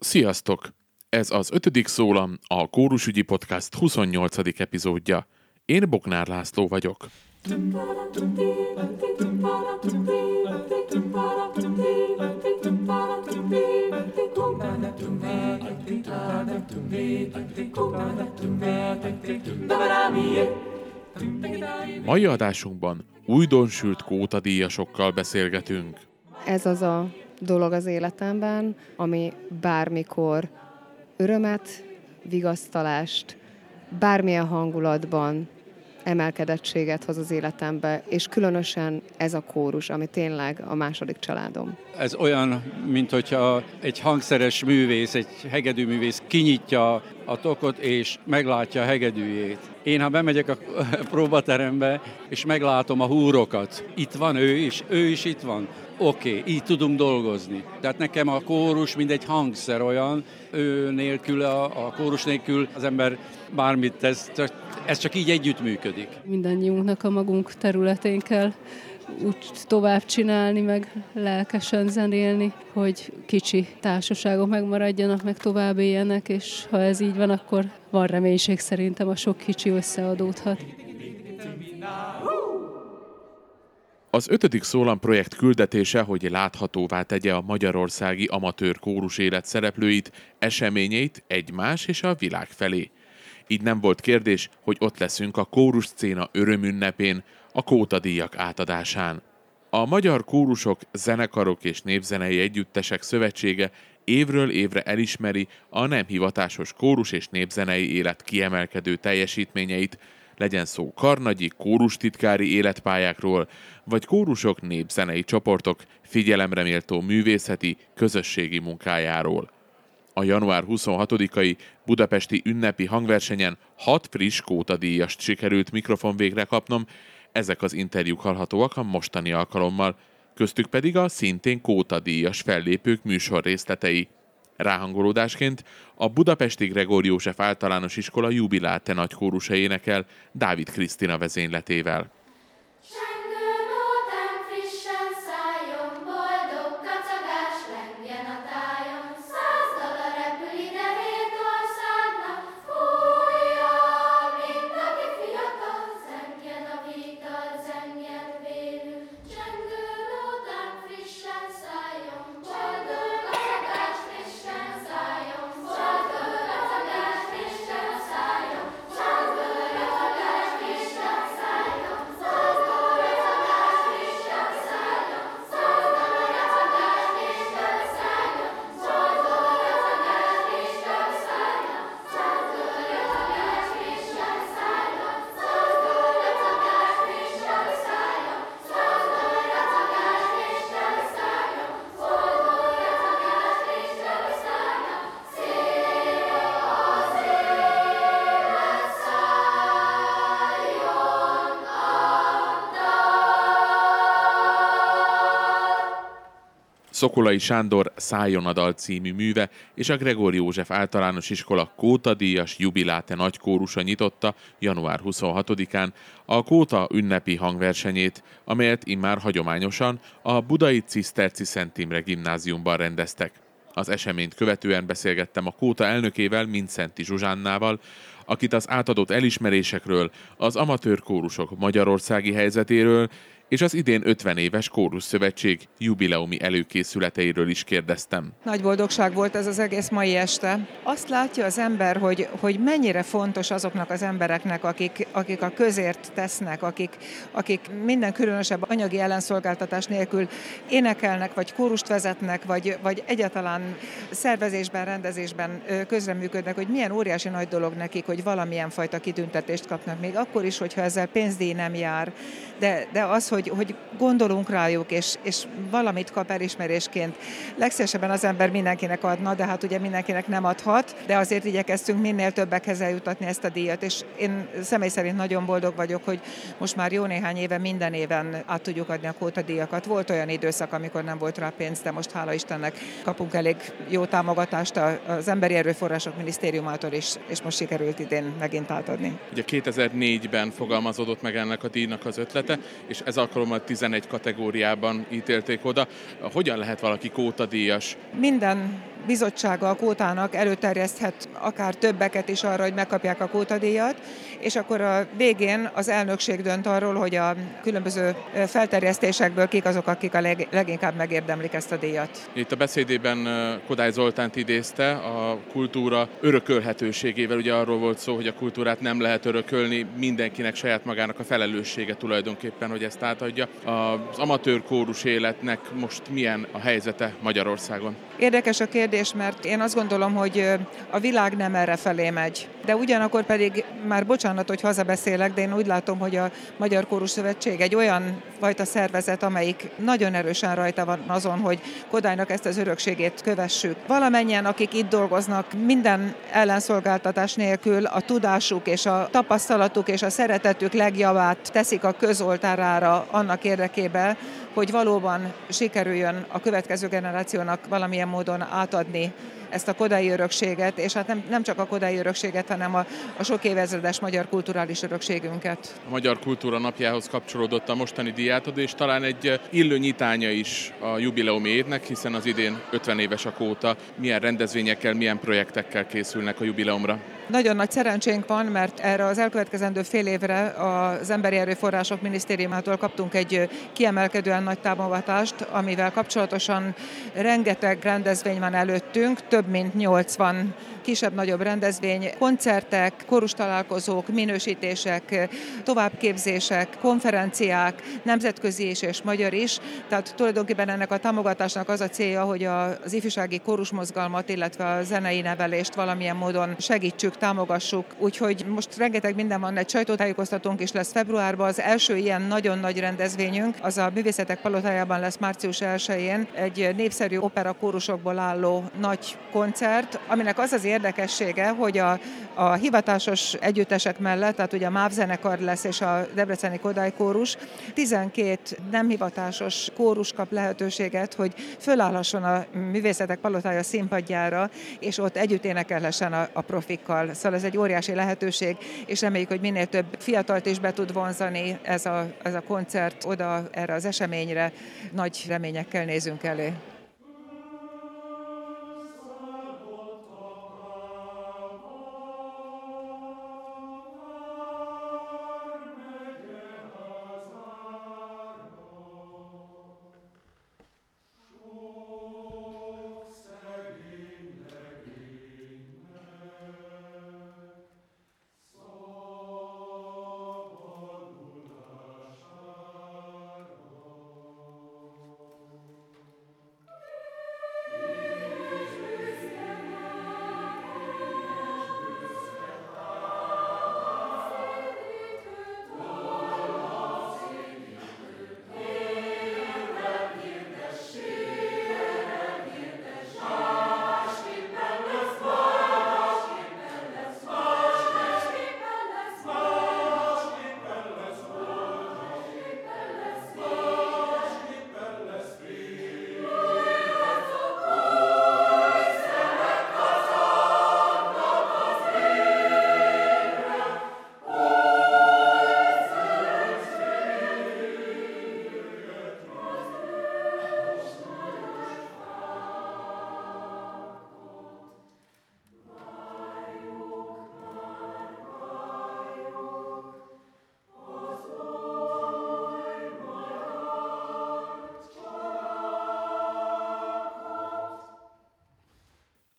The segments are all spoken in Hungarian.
Sziasztok! Ez az ötödik szólam, a Kórusügyi Podcast 28. epizódja. Én Bognár László vagyok. Mai adásunkban újdonsült kótadíjasokkal beszélgetünk. Ez az a dolog az életemben, ami bármikor örömet, vigasztalást, bármilyen hangulatban emelkedettséget hoz az életembe, és különösen ez a kórus, ami tényleg a második családom. Ez olyan, mint hogyha egy hangszeres művész, egy hegedű művész kinyitja a tokot, és meglátja a hegedűjét. Én, ha bemegyek a próbaterembe, és meglátom a húrokat, itt van ő is, ő is itt van, oké, okay, így tudunk dolgozni. Tehát nekem a kórus mind egy hangszer olyan, ő nélkül, a, a kórus nélkül az ember bármit tesz, ez csak így együtt működik. Mindannyiunknak a magunk területén kell úgy tovább csinálni, meg lelkesen zenélni, hogy kicsi társaságok megmaradjanak, meg tovább éljenek, és ha ez így van, akkor van reménység szerintem a sok kicsi összeadódhat. Az ötödik szólam projekt küldetése, hogy láthatóvá tegye a magyarországi amatőr kórus élet szereplőit, eseményeit egymás és a világ felé. Így nem volt kérdés, hogy ott leszünk a kórus széna örömünnepén, a kótadíjak átadásán. A Magyar Kórusok, Zenekarok és Népzenei Együttesek Szövetsége évről évre elismeri a nem hivatásos kórus és népzenei élet kiemelkedő teljesítményeit, legyen szó karnagyi, kórustitkári életpályákról, vagy kórusok népzenei csoportok figyelemre méltó művészeti, közösségi munkájáról. A január 26-ai budapesti ünnepi hangversenyen hat friss kótadíjast sikerült mikrofon végre kapnom, ezek az interjúk hallhatóak a mostani alkalommal, köztük pedig a szintén kótadíjas fellépők műsor részletei. Ráhangolódásként a Budapesti Gregor József általános iskola jubiláte nagykórusa énekel Dávid Krisztina vezényletével. Szokolai Sándor Szájon a dal című műve és a Gregor József általános iskola Kóta díjas jubiláte nagykórusa nyitotta január 26-án a Kóta ünnepi hangversenyét, amelyet immár hagyományosan a Budai Ciszterci Szent Imre gimnáziumban rendeztek. Az eseményt követően beszélgettem a Kóta elnökével, Mincenti Zsuzsánnával, akit az átadott elismerésekről, az amatőr kórusok magyarországi helyzetéről és az idén 50 éves Kórus Szövetség jubileumi előkészületeiről is kérdeztem. Nagy boldogság volt ez az egész mai este. Azt látja az ember, hogy, hogy mennyire fontos azoknak az embereknek, akik, akik a közért tesznek, akik, akik minden különösebb anyagi ellenszolgáltatás nélkül énekelnek, vagy kórust vezetnek, vagy, vagy egyáltalán szervezésben, rendezésben közreműködnek, hogy milyen óriási nagy dolog nekik, hogy valamilyen fajta kitüntetést kapnak, még akkor is, hogyha ezzel pénzdíj nem jár. De, de az, hogy hogy, hogy gondolunk rájuk, és, és valamit kap elismerésként. Legszívesebben az ember mindenkinek adna, de hát ugye mindenkinek nem adhat, de azért igyekeztünk minél többekhez eljutatni ezt a díjat, és én személy szerint nagyon boldog vagyok, hogy most már jó néhány éve minden éven át tudjuk adni a kóta díjakat. Volt olyan időszak, amikor nem volt rá pénz, de most hála Istennek kapunk elég jó támogatást az Emberi Erőforrások Minisztériumától is, és most sikerült idén megint átadni. Ugye 2004-ben fogalmazódott meg ennek a díjnak az ötlete, és ez a alkalommal 11 kategóriában ítélték oda. Hogyan lehet valaki kótadíjas? Minden bizottsága a kótának előterjeszthet akár többeket is arra, hogy megkapják a kótadíjat, és akkor a végén az elnökség dönt arról, hogy a különböző felterjesztésekből kik azok, akik a leginkább megérdemlik ezt a díjat. Itt a beszédében Kodály Zoltánt idézte a kultúra örökölhetőségével. Ugye arról volt szó, hogy a kultúrát nem lehet örökölni, mindenkinek saját magának a felelőssége tulajdonképpen, hogy ezt átadja. Az amatőr kórus életnek most milyen a helyzete Magyarországon? Érdekes a kérdés, mert én azt gondolom, hogy a világ nem erre felé megy. De ugyanakkor pedig, már bocsánat, hogy hazabeszélek, de én úgy látom, hogy a Magyar Kórus Szövetség egy olyan fajta szervezet, amelyik nagyon erősen rajta van azon, hogy Kodálynak ezt az örökségét kövessük. Valamennyien, akik itt dolgoznak, minden ellenszolgáltatás nélkül a tudásuk és a tapasztalatuk és a szeretetük legjavát teszik a közoltárára annak érdekében, hogy valóban sikerüljön a következő generációnak valamilyen módon átadni ezt a kodai örökséget, és hát nem, nem csak a kodai örökséget, hanem a, a sok évezredes magyar kulturális örökségünket. A Magyar Kultúra Napjához kapcsolódott a mostani diátadó, és talán egy illő nyitánya is a jubileumi évnek, hiszen az idén 50 éves a kóta. Milyen rendezvényekkel, milyen projektekkel készülnek a jubileumra? Nagyon nagy szerencsénk van, mert erre az elkövetkezendő fél évre az Emberi Erőforrások Minisztériumától kaptunk egy kiemelkedően nagy támogatást, amivel kapcsolatosan rengeteg rendezvény van előttünk, több mint 80 kisebb-nagyobb rendezvény, koncertek, korus találkozók, minősítések, továbbképzések, konferenciák, nemzetközi is és magyar is. Tehát tulajdonképpen ennek a támogatásnak az a célja, hogy az ifjúsági korusmozgalmat, illetve a zenei nevelést valamilyen módon segítsük, támogassuk. Úgyhogy most rengeteg minden van, egy sajtótájékoztatónk is lesz februárban. Az első ilyen nagyon nagy rendezvényünk, az a Művészetek Palotájában lesz március 1-én, egy népszerű opera kórusokból álló nagy koncert, aminek az az érdekessége, hogy a, a hivatásos együttesek mellett, tehát ugye a MÁV zenekar lesz és a Debreceni Kodály kórus, 12 nem hivatásos kórus kap lehetőséget, hogy fölállhasson a Művészetek Palotája színpadjára, és ott együtt énekelhessen a, a profikkal. Szóval ez egy óriási lehetőség, és reméljük, hogy minél több fiatalt is be tud vonzani ez a, ez a koncert oda erre az eseményre. Nagy reményekkel nézünk elé.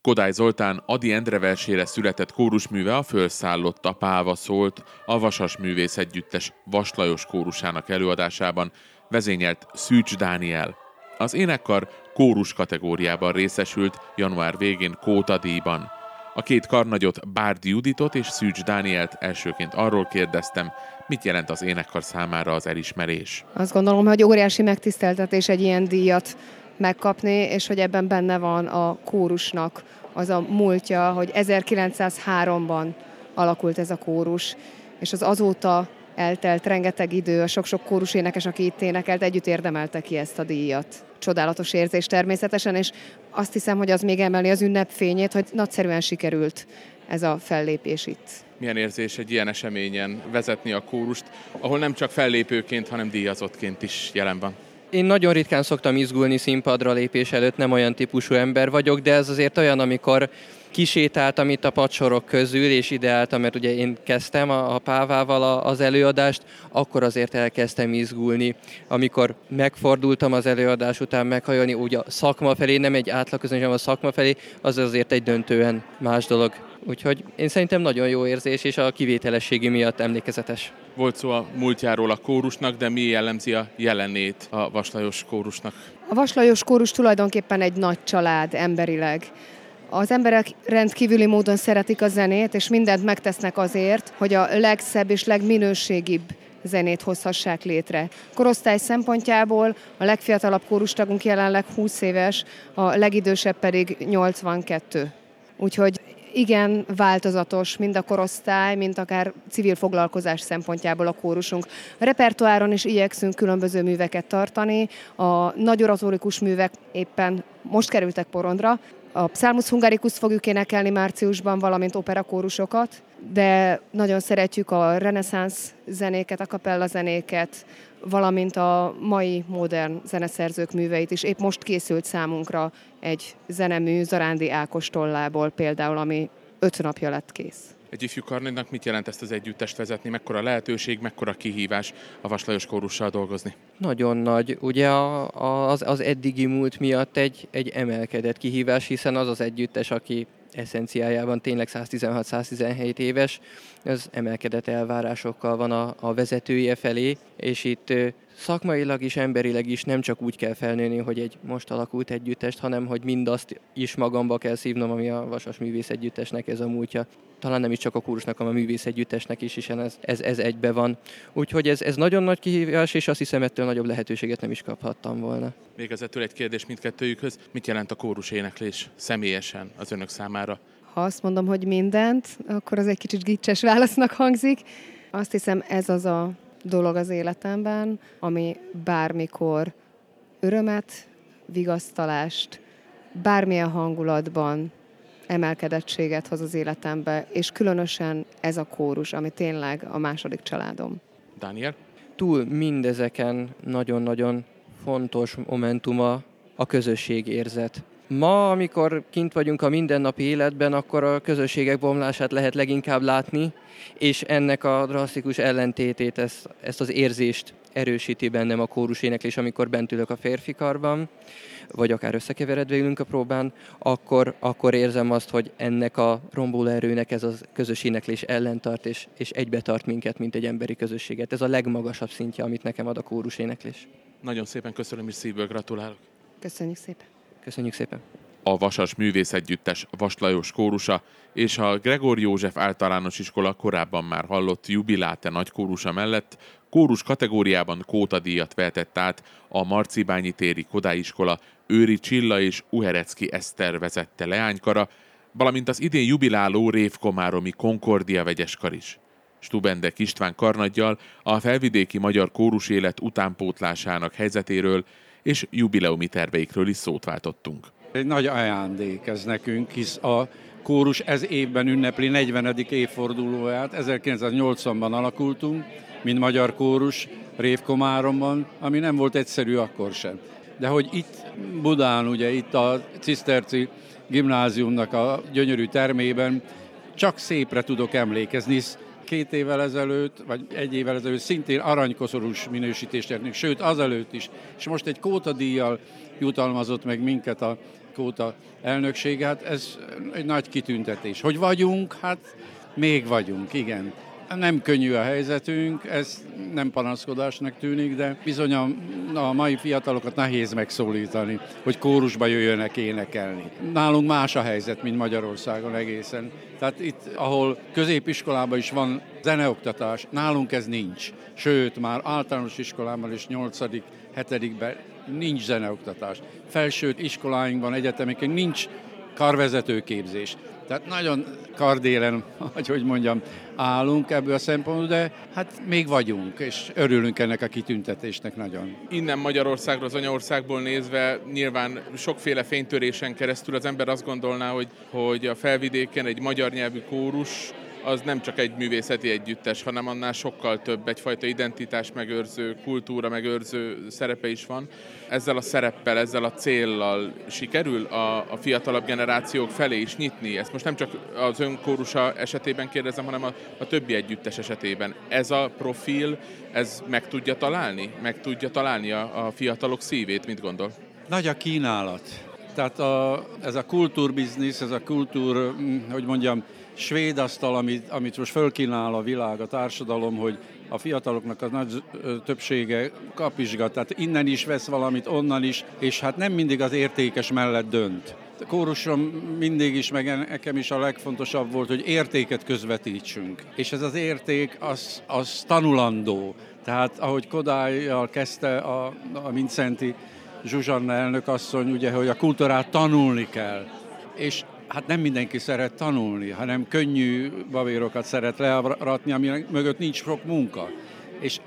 Kodály Zoltán Adi Endre versére született kórusműve a Fölszállott apáva szólt a Vasas Művész Együttes Vaslajos kórusának előadásában, vezényelt Szűcs Dániel. Az énekkar kórus kategóriában részesült január végén Kóta díjban. A két karnagyot Bárdi Juditot és Szűcs Dánielt elsőként arról kérdeztem, mit jelent az énekkar számára az elismerés. Azt gondolom, hogy óriási megtiszteltetés egy ilyen díjat megkapni, és hogy ebben benne van a kórusnak az a múltja, hogy 1903-ban alakult ez a kórus, és az azóta eltelt rengeteg idő, a sok-sok kórus énekes, aki itt énekelt, együtt érdemelte ki ezt a díjat. Csodálatos érzés természetesen, és azt hiszem, hogy az még emeli az ünnepfényét, hogy nagyszerűen sikerült ez a fellépés itt. Milyen érzés egy ilyen eseményen vezetni a kórust, ahol nem csak fellépőként, hanem díjazottként is jelen van? Én nagyon ritkán szoktam izgulni színpadra lépés előtt, nem olyan típusú ember vagyok, de ez azért olyan, amikor kisétáltam itt a padsorok közül, és ideáltam, mert ugye én kezdtem a, a Pávával az előadást, akkor azért elkezdtem izgulni. Amikor megfordultam az előadás után meghajolni, úgy a szakma felé, nem egy átlagközönség, hanem a szakma felé, az azért egy döntően más dolog. Úgyhogy én szerintem nagyon jó érzés, és a kivételességi miatt emlékezetes. Volt szó a múltjáról a kórusnak, de mi jellemzi a jelenét a Vaslajos kórusnak? A Vaslajos kórus tulajdonképpen egy nagy család emberileg. Az emberek rendkívüli módon szeretik a zenét, és mindent megtesznek azért, hogy a legszebb és legminőségibb zenét hozhassák létre. Korosztály szempontjából a legfiatalabb kórustagunk jelenleg 20 éves, a legidősebb pedig 82. Úgyhogy igen változatos, mind a korosztály, mind akár civil foglalkozás szempontjából a kórusunk. A repertoáron is igyekszünk különböző műveket tartani, a nagy oratórikus művek éppen most kerültek porondra, a Psalmus Hungaricus fogjuk énekelni márciusban, valamint operakórusokat, de nagyon szeretjük a reneszánsz zenéket, a kapella zenéket, valamint a mai modern zeneszerzők műveit is. Épp most készült számunkra egy zenemű Zarándi Ákos tollából például, ami öt napja lett kész. Egy ifjú karnénak mit jelent ezt az együttest vezetni? Mekkora lehetőség, mekkora kihívás a Vaslajos kórussal dolgozni? Nagyon nagy. Ugye a, az, az eddigi múlt miatt egy, egy emelkedett kihívás, hiszen az az együttes, aki eszenciájában tényleg 116-117 éves, az emelkedett elvárásokkal van a, a vezetője felé, és itt szakmailag is, emberileg is nem csak úgy kell felnőni, hogy egy most alakult együttest, hanem hogy mindazt is magamba kell szívnom, ami a Vasas Művész Együttesnek ez a múltja. Talán nem is csak a kursnak, hanem a Művész Együttesnek is, hiszen ez, ez, ez egybe van. Úgyhogy ez, ez nagyon nagy kihívás, és azt hiszem ettől nagyobb lehetőséget nem is kaphattam volna. Végezetül egy kérdés mindkettőjükhöz. Mit jelent a kórus éneklés személyesen az önök számára? Ha azt mondom, hogy mindent, akkor az egy kicsit gicses válasznak hangzik. Azt hiszem, ez az a dolog az életemben, ami bármikor örömet, vigasztalást, bármilyen hangulatban emelkedettséget hoz az életembe, és különösen ez a kórus, ami tényleg a második családom. Daniel? Túl mindezeken nagyon-nagyon fontos momentuma a közösségérzet. Ma, amikor kint vagyunk a mindennapi életben, akkor a közösségek bomlását lehet leginkább látni, és ennek a drasztikus ellentétét, ezt, ezt az érzést erősíti bennem a kórus éneklés, amikor bent ülök a férfikarban, vagy akár összekeveredve ülünk a próbán, akkor, akkor érzem azt, hogy ennek a romboló erőnek ez a közös éneklés ellentart, és, és egybe tart minket, mint egy emberi közösséget. Ez a legmagasabb szintje, amit nekem ad a kórus éneklés. Nagyon szépen köszönöm, és szívből gratulálok. Köszönjük szépen. Köszönjük szépen. A Vasas Művészegyüttes Vaslajos kórusa és a Gregor József általános iskola korábban már hallott jubiláte nagykórusa mellett kórus kategóriában Kóta díjat vehetett át a Marcibányi téri Kodáiskola Őri Csilla és Uherecki Eszter vezette leánykara, valamint az idén jubiláló Révkomáromi Concordia vegyeskar is. Stubendek István karnaggyal a felvidéki magyar kórus élet utánpótlásának helyzetéről és jubileumi terveikről is szót váltottunk. Egy nagy ajándék ez nekünk, hisz a kórus ez évben ünnepli 40. évfordulóját. 1980-ban alakultunk, mint magyar kórus Révkomáromban, ami nem volt egyszerű akkor sem. De hogy itt Budán, ugye itt a Ciszterci gimnáziumnak a gyönyörű termében csak szépre tudok emlékezni, hisz két évvel ezelőtt, vagy egy évvel ezelőtt szintén aranykoszorús minősítést nyertünk, sőt azelőtt is. És most egy kótadíjjal jutalmazott meg minket a kóta elnökség, hát ez egy nagy kitüntetés. Hogy vagyunk? Hát még vagyunk, igen. Nem könnyű a helyzetünk, ez nem panaszkodásnak tűnik, de bizony a, a mai fiatalokat nehéz megszólítani, hogy kórusba jöjjönek énekelni. Nálunk más a helyzet, mint Magyarországon egészen. Tehát itt, ahol középiskolában is van zeneoktatás, nálunk ez nincs. Sőt, már általános iskolában is 8 hetedikben nincs zeneoktatás. Felső iskoláinkban, egyetemeken nincs karvezetőképzés. Tehát nagyon kardélen, hogy hogy mondjam, állunk ebből a szempontból, de hát még vagyunk, és örülünk ennek a kitüntetésnek nagyon. Innen Magyarországról, az anyaországból nézve nyilván sokféle fénytörésen keresztül az ember azt gondolná, hogy, hogy a felvidéken egy magyar nyelvű kórus az nem csak egy művészeti együttes, hanem annál sokkal több, egyfajta identitás megőrző, kultúra megőrző szerepe is van. Ezzel a szereppel, ezzel a céllal sikerül a, a fiatalabb generációk felé is nyitni. Ezt most nem csak az önkórusa esetében kérdezem, hanem a, a többi együttes esetében. Ez a profil, ez meg tudja találni? Meg tudja találni a, a fiatalok szívét, mit gondol? Nagy a kínálat. Tehát a, ez a kultúrbiznisz, ez a kultúr, hm, hogy mondjam, svéd asztal, amit, amit most fölkínál a világ, a társadalom, hogy a fiataloknak a nagy többsége kapizsgat, tehát innen is vesz valamit, onnan is, és hát nem mindig az értékes mellett dönt. A kórusom mindig is, meg nekem is a legfontosabb volt, hogy értéket közvetítsünk. És ez az érték, az, az tanulandó. Tehát ahogy Kodályjal kezdte a, a Mincenti Zsuzsanna elnök asszony, ugye, hogy a kultúrát tanulni kell. És hát nem mindenki szeret tanulni, hanem könnyű bavérokat szeret learatni, ami mögött nincs sok munka. És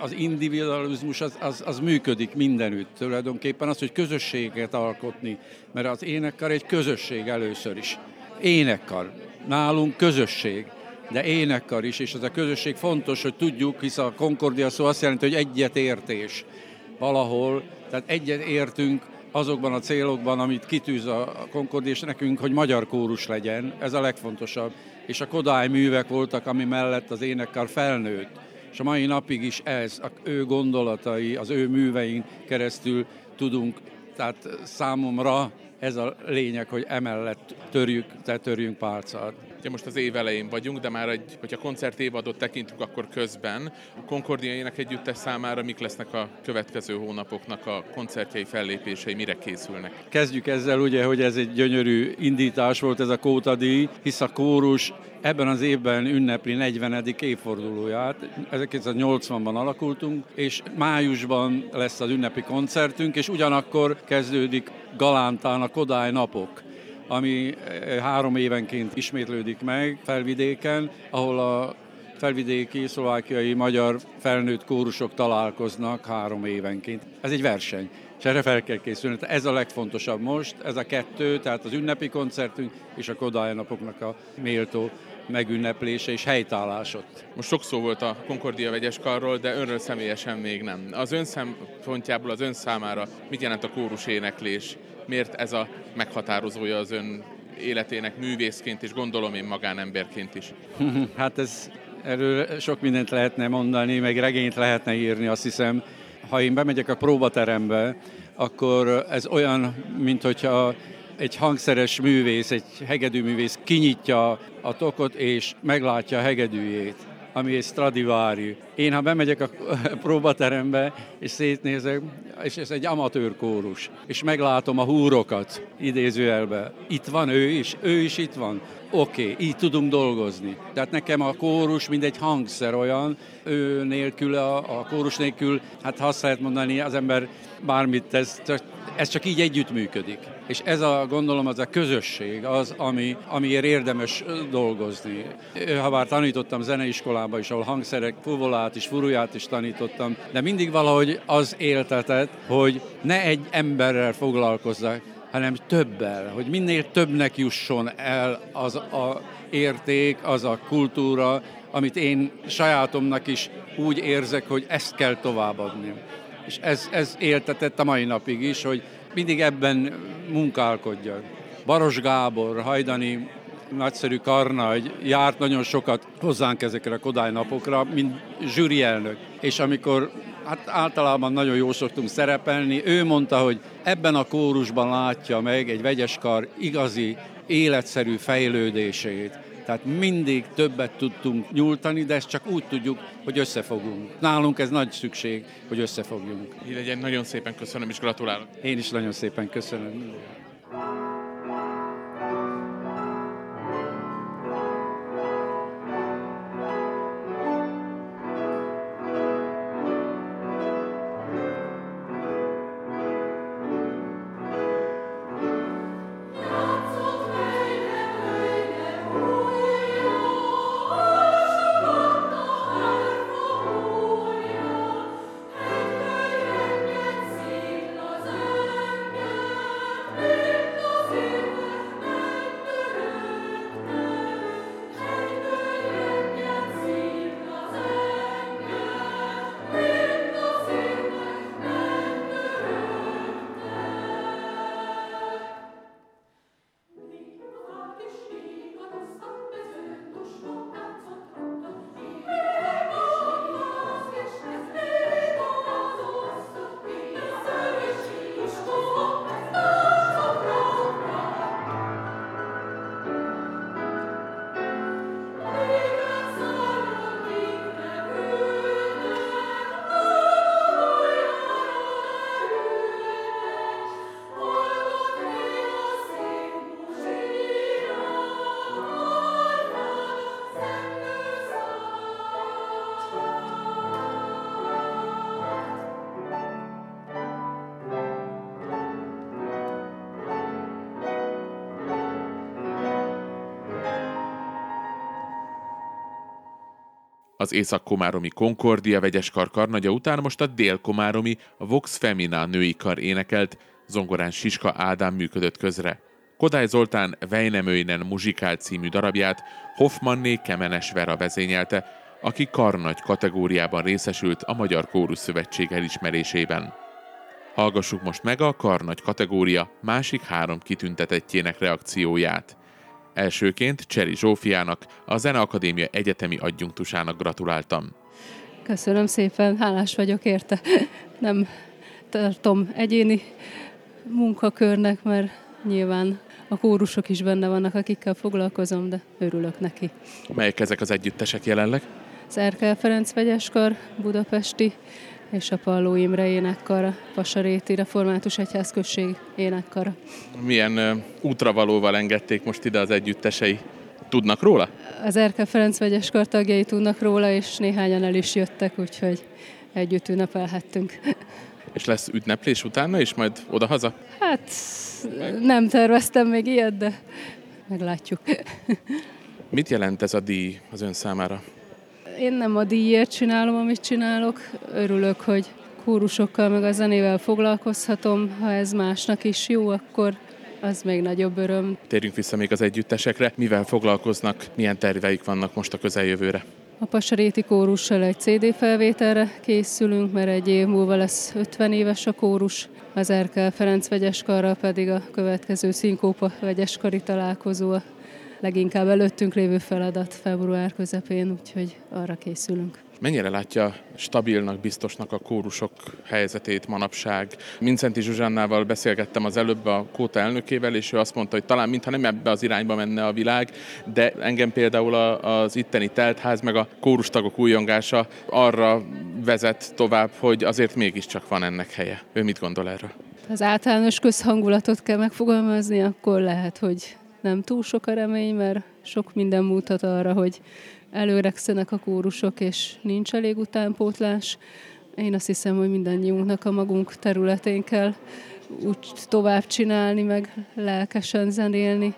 az individualizmus az, az, az működik mindenütt. Tulajdonképpen az, hogy közösséget alkotni, mert az énekkar egy közösség először is. Énekkar. Nálunk közösség de énekkar is, és ez a közösség fontos, hogy tudjuk, hisz a konkordia szó azt jelenti, hogy egyetértés valahol, tehát egyet értünk azokban a célokban, amit kitűz a Concord, és nekünk, hogy magyar kórus legyen, ez a legfontosabb. És a Kodály művek voltak, ami mellett az énekkar felnőtt. És a mai napig is ez, a ő gondolatai, az ő műveink keresztül tudunk, tehát számomra ez a lényeg, hogy emellett törjük, tehát törjünk pálcát. Ugye most az év elején vagyunk, de már egy, hogyha koncert évadot tekintünk, akkor közben a Concordia ének együttes számára mik lesznek a következő hónapoknak a koncertjei, fellépései, mire készülnek? Kezdjük ezzel ugye, hogy ez egy gyönyörű indítás volt ez a Kótadi, hisz a kórus ebben az évben ünnepli 40. évfordulóját. 1980-ban alakultunk, és májusban lesz az ünnepi koncertünk, és ugyanakkor kezdődik Galántán a Kodály napok ami eh, három évenként ismétlődik meg felvidéken, ahol a felvidéki, szlovákiai, magyar felnőtt kórusok találkoznak három évenként. Ez egy verseny, és erre fel kell készülni. Ez a legfontosabb most, ez a kettő, tehát az ünnepi koncertünk és a Kodály napoknak a méltó megünneplése és helytállás. Most sok szó volt a Concordia vegyes karról, de önről személyesen még nem. Az ön szempontjából, az ön számára mit jelent a kórus éneklés? Miért ez a meghatározója az ön életének művészként és gondolom én magánemberként is? hát ez, erről sok mindent lehetne mondani, meg regényt lehetne írni, azt hiszem. Ha én bemegyek a próbaterembe, akkor ez olyan, mint hogyha egy hangszeres művész, egy hegedűművész kinyitja a tokot és meglátja a hegedűjét ami egy Stradivari. Én, ha bemegyek a próbaterembe, és szétnézek, és ez egy amatőr kórus, és meglátom a húrokat, idézőjelbe. Itt van ő is, ő is itt van. Oké, okay, így tudunk dolgozni. Tehát nekem a kórus mind egy hangszer olyan, ő nélkül, a, a kórus nélkül, hát azt lehet mondani, az ember bármit tesz, ez csak így együttműködik. És ez a, gondolom, az a közösség az, ami, amiért érdemes dolgozni. Ha bár tanítottam zeneiskolába is, ahol hangszerek, fuvolát is, furuját is tanítottam, de mindig valahogy az éltetett, hogy ne egy emberrel foglalkozzak, hanem többel, hogy minél többnek jusson el az a érték, az a kultúra, amit én sajátomnak is úgy érzek, hogy ezt kell továbbadni. És ez, ez éltetett a mai napig is, hogy mindig ebben munkálkodjak. Baros Gábor, Hajdani nagyszerű karnagy, járt nagyon sokat hozzánk ezekre a Kodály napokra, mint zsűri elnök. És amikor hát általában nagyon jó szoktunk szerepelni, ő mondta, hogy ebben a kórusban látja meg egy vegyeskar igazi, életszerű fejlődését. Tehát mindig többet tudtunk nyújtani, de ezt csak úgy tudjuk, hogy összefogunk. Nálunk ez nagy szükség, hogy összefogjunk. Így legyen, nagyon szépen köszönöm és gratulálok. Én is nagyon szépen köszönöm. Az észak-komáromi Concordia vegyeskar karnagya után most a dél-komáromi Vox Femina női kar énekelt, zongorán Siska Ádám működött közre. Kodály Zoltán Vejnemőinen muzsikál című darabját Hoffmanné Kemenes Vera vezényelte, aki karnagy kategóriában részesült a Magyar Kórus Szövetség elismerésében. Hallgassuk most meg a karnagy kategória másik három kitüntetettjének reakcióját. Elsőként Cseri Zsófiának, a Zeneakadémia egyetemi adjunktusának gratuláltam. Köszönöm szépen, hálás vagyok érte. Nem tartom egyéni munkakörnek, mert nyilván a kórusok is benne vannak, akikkel foglalkozom, de örülök neki. Melyek ezek az együttesek jelenleg? Az Erkel Ferenc vegyeskar, budapesti, és a Palló Imre énekkar, Pasaréti Református Egyházközség énekkara. Milyen uh, útravalóval engedték most ide az együttesei? Tudnak róla? Az Erkel Ferenc vegyeskar tagjai tudnak róla, és néhányan el is jöttek, úgyhogy együtt ünnepelhettünk. És lesz ünneplés utána is, majd oda-haza? Hát nem terveztem még ilyet, de meglátjuk. Mit jelent ez a díj az ön számára? Én nem a díjért csinálom, amit csinálok. Örülök, hogy kórusokkal meg a zenével foglalkozhatom. Ha ez másnak is jó, akkor az még nagyobb öröm. Térjünk vissza még az együttesekre. Mivel foglalkoznak, milyen terveik vannak most a közeljövőre? A Pasaréti kórussal egy CD felvételre készülünk, mert egy év múlva lesz 50 éves a kórus. Az Erkel Ferenc vegyeskarral pedig a következő Szinkópa vegyeskari találkozó leginkább előttünk lévő feladat február közepén, úgyhogy arra készülünk. Mennyire látja stabilnak, biztosnak a kórusok helyzetét manapság? Mincenti Zsuzsannával beszélgettem az előbb a Kóta elnökével, és ő azt mondta, hogy talán mintha nem ebbe az irányba menne a világ, de engem például az itteni teltház, meg a kórustagok újongása arra vezet tovább, hogy azért mégiscsak van ennek helye. Ő mit gondol erről? Az általános közhangulatot kell megfogalmazni, akkor lehet, hogy nem túl sok a remény, mert sok minden mutat arra, hogy előregszenek a kórusok, és nincs elég utánpótlás. Én azt hiszem, hogy mindannyiunknak a magunk területén kell úgy tovább csinálni, meg lelkesen zenélni,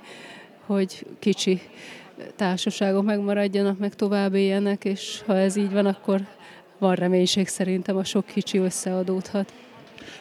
hogy kicsi társaságok megmaradjanak, meg tovább éljenek, és ha ez így van, akkor van reménység szerintem a sok kicsi összeadódhat.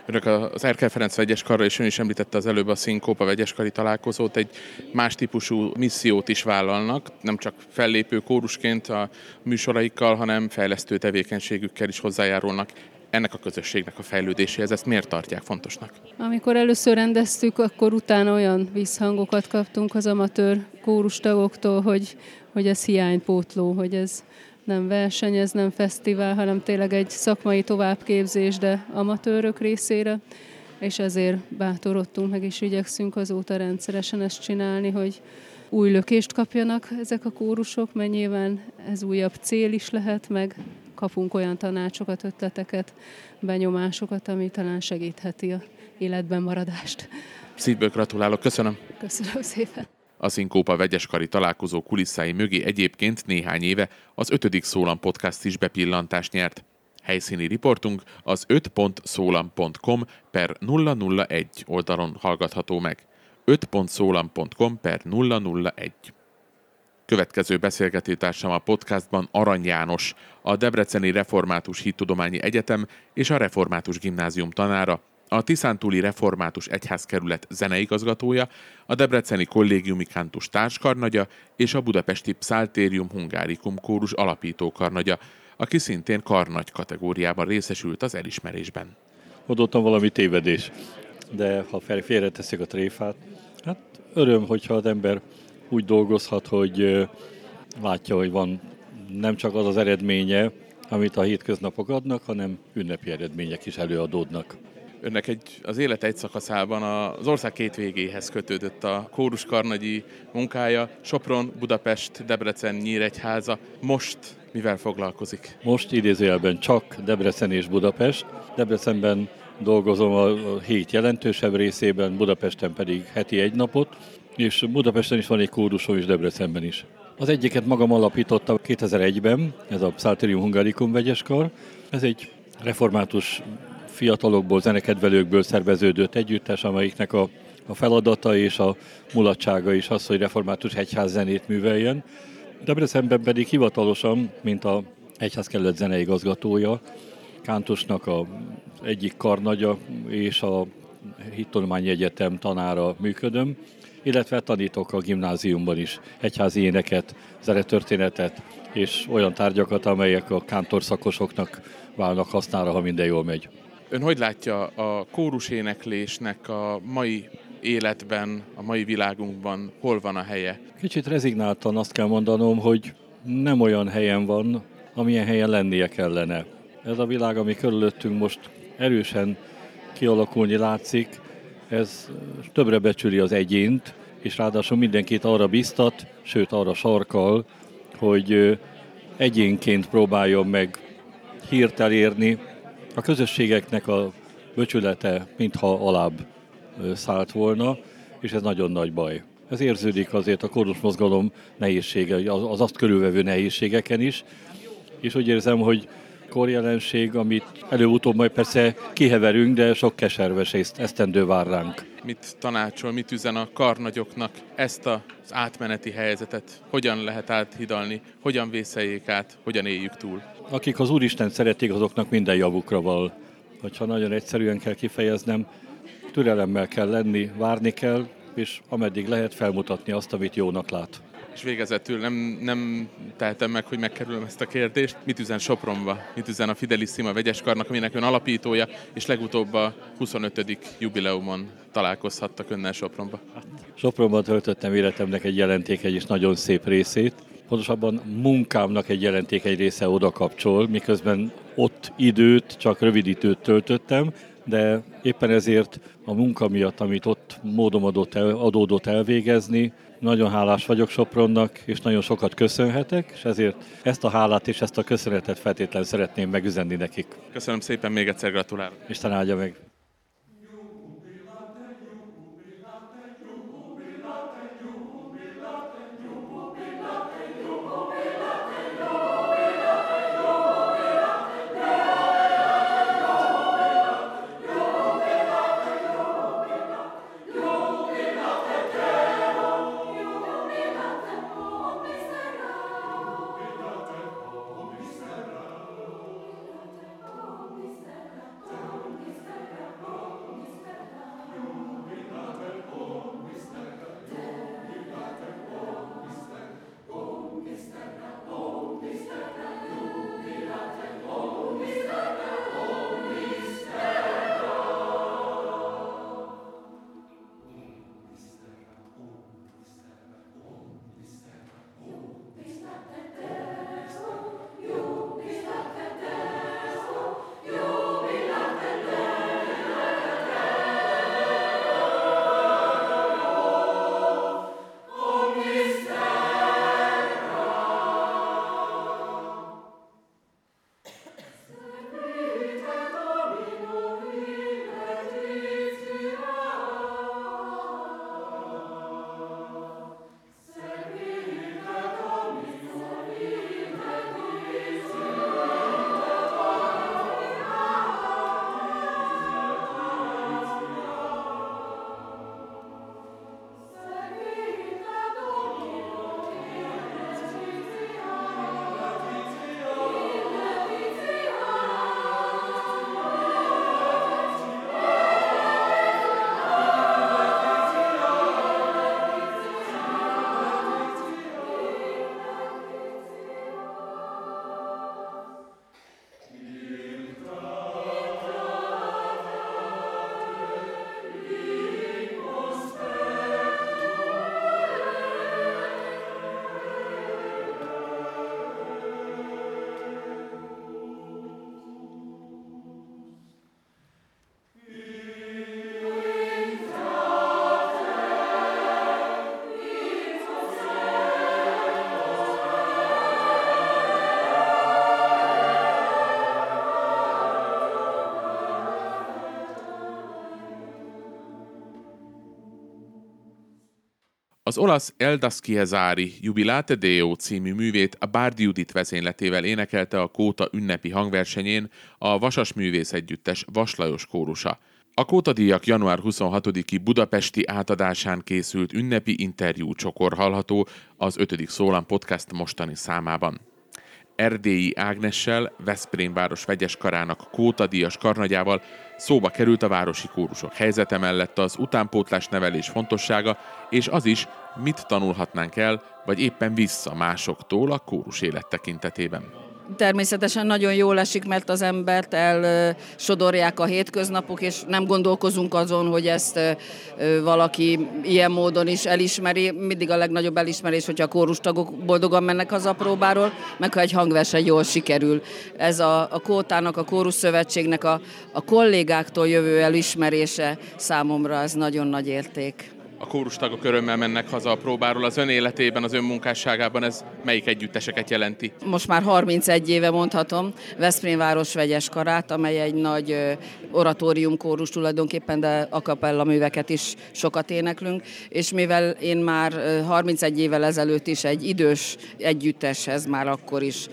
Önök az Erkel Ferenc vegyeskarra, és ön is említette az előbb a Szinkópa vegyeskari találkozót, egy más típusú missziót is vállalnak, nem csak fellépő kórusként a műsoraikkal, hanem fejlesztő tevékenységükkel is hozzájárulnak ennek a közösségnek a fejlődéséhez. Ezt miért tartják fontosnak? Amikor először rendeztük, akkor utána olyan visszhangokat kaptunk az amatőr kórustagoktól, hogy, hogy ez hiánypótló, hogy ez nem verseny, ez nem fesztivál, hanem tényleg egy szakmai továbbképzés, de amatőrök részére, és ezért bátorodtunk meg, és igyekszünk azóta rendszeresen ezt csinálni, hogy új lökést kapjanak ezek a kórusok, mert nyilván ez újabb cél is lehet, meg kapunk olyan tanácsokat, ötleteket, benyomásokat, ami talán segítheti a életben maradást. Szívből gratulálok, köszönöm. Köszönöm szépen. A Szinkópa vegyeskari találkozó kulisszái mögé egyébként néhány éve az ötödik Szólam podcast is bepillantást nyert. Helyszíni riportunk az 5.szólam.com per 001 oldalon hallgatható meg. 5.szólam.com per 001 Következő beszélgetőtársam a podcastban Arany János, a Debreceni Református Hittudományi Egyetem és a Református Gimnázium tanára, a Tiszántúli Református Egyházkerület zeneigazgatója, a Debreceni Kollégiumi Kántus társkarnagya és a Budapesti Pszáltérium Hungárikum kórus alapítókarnagya, aki szintén karnagy kategóriában részesült az elismerésben. Adottam valami tévedés, de ha félreteszik a tréfát, hát öröm, hogyha az ember úgy dolgozhat, hogy látja, hogy van nem csak az az eredménye, amit a hétköznapok adnak, hanem ünnepi eredmények is előadódnak. Önnek egy, az élet egy szakaszában az ország két végéhez kötődött a kórus karnagyi munkája. Sopron, Budapest, Debrecen, Nyíregyháza. Most mivel foglalkozik? Most idézőjelben csak Debrecen és Budapest. Debrecenben dolgozom a hét jelentősebb részében, Budapesten pedig heti egy napot, és Budapesten is van egy kórusom, és Debrecenben is. Az egyiket magam alapítottam 2001-ben, ez a Psalterium Hungaricum vegyeskar. Ez egy református fiatalokból, zenekedvelőkből szerveződött együttes, amelyiknek a, a feladata és a mulatsága is az, hogy református egyház zenét műveljen. Debrecenben pedig hivatalosan, mint a egyházkerület zeneigazgatója, Kántusnak a egyik karnagya és a Hittudományi Egyetem tanára működöm, illetve tanítok a gimnáziumban is egyházi éneket, zenetörténetet és olyan tárgyakat, amelyek a kántor szakosoknak válnak hasznára, ha minden jól megy. Ön hogy látja a kóruséneklésnek a mai életben, a mai világunkban hol van a helye? Kicsit rezignáltan azt kell mondanom, hogy nem olyan helyen van, amilyen helyen lennie kellene. Ez a világ, ami körülöttünk most erősen kialakulni látszik, ez többre becsüli az egyént, és ráadásul mindenkit arra biztat, sőt arra sarkal, hogy egyénként próbáljon meg hírt elérni. A közösségeknek a becsülete mintha alább szállt volna, és ez nagyon nagy baj. Ez érződik azért a kórus mozgalom nehézsége, az azt körülvevő nehézségeken is, és úgy érzem, hogy korjelenség, amit előutóbb majd persze kiheverünk, de sok keserves esztendő vár ránk. Mit tanácsol, mit üzen a karnagyoknak ezt az átmeneti helyzetet? Hogyan lehet áthidalni? Hogyan vészeljék át? Hogyan éljük túl? Akik az Úristen szeretik, azoknak minden javukra val. Hogyha nagyon egyszerűen kell kifejeznem, türelemmel kell lenni, várni kell, és ameddig lehet felmutatni azt, amit jónak lát. És végezetül nem, nem tehetem meg, hogy megkerülöm ezt a kérdést. Mit üzen Sopronba? Mit üzen a Fidelissima vegyeskarnak, aminek ön alapítója, és legutóbb a 25. jubileumon találkozhattak önnel Sopronba? Sopronban töltöttem életemnek egy jelentékeny és nagyon szép részét. Pontosabban munkámnak egy jelentékeny része oda kapcsol, miközben ott időt, csak rövid időt töltöttem, de éppen ezért a munka miatt, amit ott módom adott el, adódott elvégezni, nagyon hálás vagyok Sopronnak, és nagyon sokat köszönhetek, és ezért ezt a hálát és ezt a köszönetet feltétlenül szeretném megüzenni nekik. Köszönöm szépen, még egyszer gratulálok. Isten áldja meg. Az olasz Eldas Chiesari Jubilate Deo című művét a Bárdi Judit vezényletével énekelte a Kóta ünnepi hangversenyén a Vasas Művész Együttes Vaslajos kórusa. A Kóta díjak január 26-i budapesti átadásán készült ünnepi interjú csokor hallható az 5. Szólam podcast mostani számában. Erdélyi Ágnessel, Veszprém város vegyes karának Kóta Díjas karnagyával szóba került a városi kórusok helyzete mellett az utánpótlás nevelés fontossága, és az is, mit tanulhatnánk el, vagy éppen vissza másoktól a kórus élet tekintetében természetesen nagyon jól esik, mert az embert elsodorják a hétköznapok, és nem gondolkozunk azon, hogy ezt valaki ilyen módon is elismeri. Mindig a legnagyobb elismerés, hogyha a kórustagok boldogan mennek haza a próbáról, meg ha egy hangverseny jól sikerül. Ez a, a Kótának, a Kórus Szövetségnek a, a kollégáktól jövő elismerése számomra ez nagyon nagy érték a kórustagok örömmel mennek haza a próbáról. Az ön életében, az ön munkásságában ez melyik együtteseket jelenti? Most már 31 éve mondhatom, Veszprém város vegyes karát, amely egy nagy oratórium kórus tulajdonképpen, de a kapella műveket is sokat éneklünk, és mivel én már 31 évvel ezelőtt is egy idős együtteshez, már akkor is,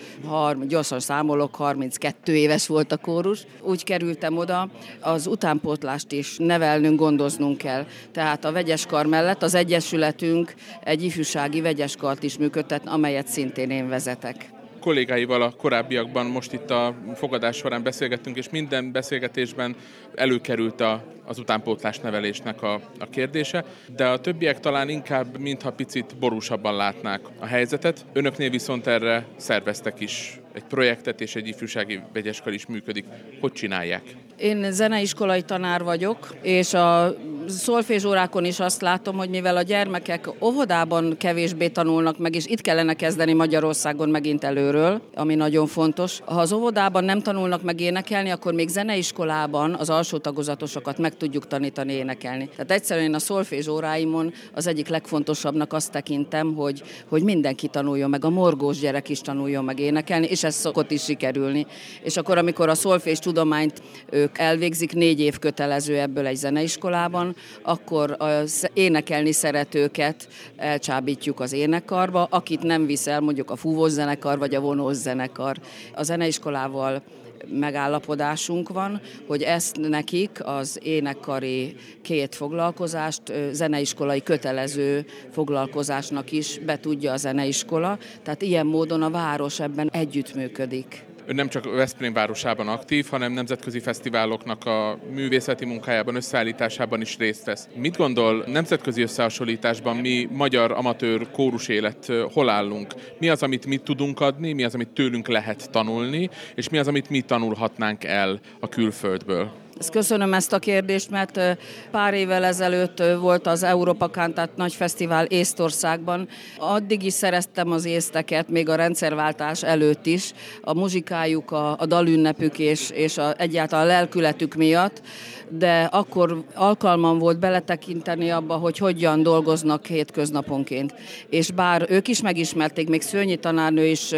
gyorsan számolok, 32 éves volt a kórus, úgy kerültem oda, az utánpótlást is nevelnünk, gondoznunk kell. Tehát a vegyes kar mellett az Egyesületünk egy ifjúsági vegyeskart is működtet, amelyet szintén én vezetek kollégáival a korábbiakban most itt a fogadás során beszélgettünk, és minden beszélgetésben előkerült a, az utánpótlás nevelésnek a, a kérdése, de a többiek talán inkább, mintha picit borúsabban látnák a helyzetet. Önöknél viszont erre szerveztek is egy projektet, és egy ifjúsági vegyeskar is működik. Hogy csinálják? Én zeneiskolai tanár vagyok, és a szolfézsórákon is azt látom, hogy mivel a gyermekek óvodában kevésbé tanulnak meg, és itt kellene kezdeni Magyarországon megint előről, ami nagyon fontos. Ha az óvodában nem tanulnak meg énekelni, akkor még zeneiskolában az alsó tagozatosokat meg tudjuk tanítani énekelni. Tehát egyszerűen én a szolfézsóráimon az egyik legfontosabbnak azt tekintem, hogy, hogy mindenki tanuljon meg, a morgós gyerek is tanuljon meg énekelni, és ez szokott is sikerülni. És akkor, amikor a szolfés tudományt ők elvégzik, négy év kötelező ebből egy zeneiskolában, akkor az énekelni szeretőket elcsábítjuk az énekarba, akit nem viszel mondjuk a fúvós zenekar vagy a vonós zenekar. A zeneiskolával megállapodásunk van, hogy ezt nekik az énekkari két foglalkozást zeneiskolai kötelező foglalkozásnak is be tudja a zeneiskola, tehát ilyen módon a város ebben együttműködik. Ön nem csak Veszprém városában aktív, hanem nemzetközi fesztiváloknak a művészeti munkájában, összeállításában is részt vesz. Mit gondol nemzetközi összehasonlításban mi magyar amatőr kórus élet hol állunk? Mi az, amit mi tudunk adni, mi az, amit tőlünk lehet tanulni, és mi az, amit mi tanulhatnánk el a külföldből? Ezt köszönöm ezt a kérdést, mert pár évvel ezelőtt volt az Európa Kántát nagy fesztivál Észtországban. Addig is szereztem az észteket, még a rendszerváltás előtt is, a muzsikájuk, a, a dalünnepük és, és a, egyáltalán a lelkületük miatt de akkor alkalmam volt beletekinteni abba, hogy hogyan dolgoznak hétköznaponként. És bár ők is megismerték, még Szőnyi tanárnő is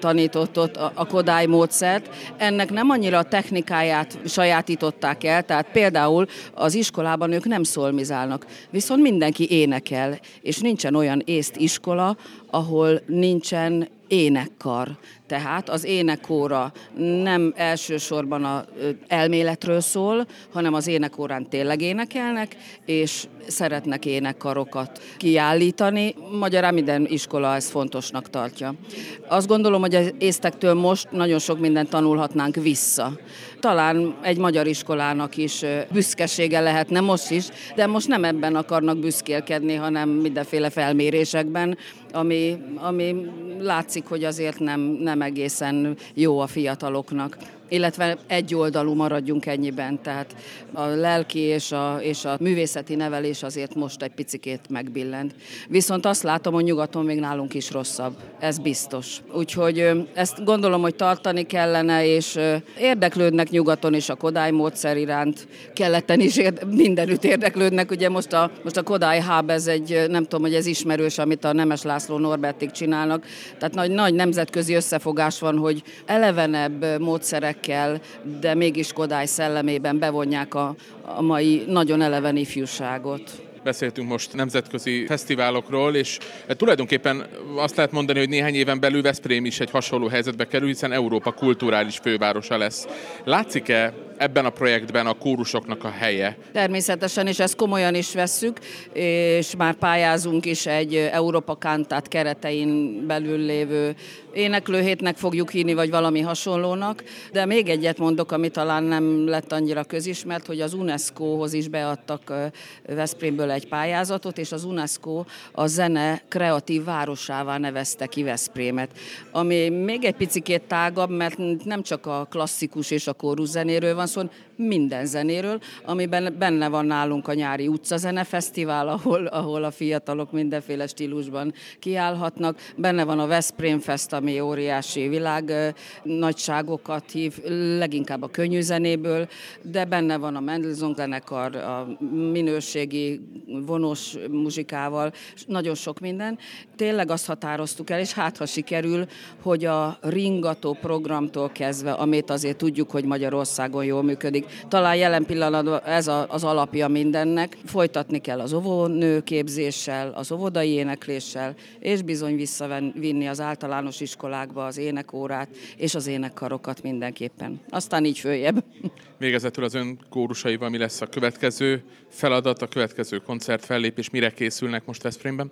tanított ott a Kodály módszert, ennek nem annyira a technikáját sajátították el, tehát például az iskolában ők nem szolmizálnak, viszont mindenki énekel, és nincsen olyan észt iskola, ahol nincsen énekkar. Tehát az énekóra nem elsősorban a elméletről szól, hanem az énekórán tényleg énekelnek, és szeretnek énekkarokat kiállítani. Magyarán minden iskola ezt fontosnak tartja. Azt gondolom, hogy az észtektől most nagyon sok mindent tanulhatnánk vissza. Talán egy magyar iskolának is büszkesége lehetne most is, de most nem ebben akarnak büszkélkedni, hanem mindenféle felmérésekben, ami, ami látszik, hogy azért nem, nem egészen jó a fiataloknak illetve egy oldalú maradjunk ennyiben, tehát a lelki és a, és a művészeti nevelés azért most egy picikét megbillent. Viszont azt látom, hogy nyugaton még nálunk is rosszabb, ez biztos. Úgyhogy ezt gondolom, hogy tartani kellene, és érdeklődnek nyugaton is a Kodály módszer iránt, keleten is érde, mindenütt érdeklődnek, ugye most a, most a Kodály Hub, ez egy, nem tudom, hogy ez ismerős, amit a Nemes László Norbertig csinálnak, tehát nagy, nagy nemzetközi összefogás van, hogy elevenebb módszerek gyerekekkel, de mégis Kodály szellemében bevonják a, a mai nagyon eleven ifjúságot. Beszéltünk most nemzetközi fesztiválokról, és tulajdonképpen azt lehet mondani, hogy néhány éven belül Veszprém is egy hasonló helyzetbe kerül, hiszen Európa kulturális fővárosa lesz. Látszik-e ebben a projektben a kórusoknak a helye? Természetesen, és ezt komolyan is vesszük, és már pályázunk is egy Európa Kantát keretein belül lévő éneklőhétnek fogjuk hívni, vagy valami hasonlónak. De még egyet mondok, ami talán nem lett annyira közismert, hogy az UNESCO-hoz is beadtak Veszprémből egy pályázatot, és az UNESCO a zene kreatív városává nevezte ki Veszprémet. Ami még egy picit tágabb, mert nem csak a klasszikus és a kórus zenéről van szó, minden zenéről, amiben benne van nálunk a nyári utcazene fesztivál, ahol, ahol a fiatalok mindenféle stílusban kiállhatnak. Benne van a Veszprém Fest, ami óriási világ nagyságokat hív, leginkább a könnyű zenéből, de benne van a Mendelssohn zenekar, a minőségi vonós muzsikával, nagyon sok minden. Tényleg azt határoztuk el, és hát ha sikerül, hogy a ringató programtól kezdve, amit azért tudjuk, hogy Magyarországon jól működik, talán jelen pillanatban ez az alapja mindennek. Folytatni kell az óvónő képzéssel, az óvodai énekléssel, és bizony visszavinni az általános iskolákba az énekórát és az énekkarokat mindenképpen. Aztán így följebb. Végezetül az ön kórusaival mi lesz a következő feladat, a következő koncert fellépés, mire készülnek most Veszprémben?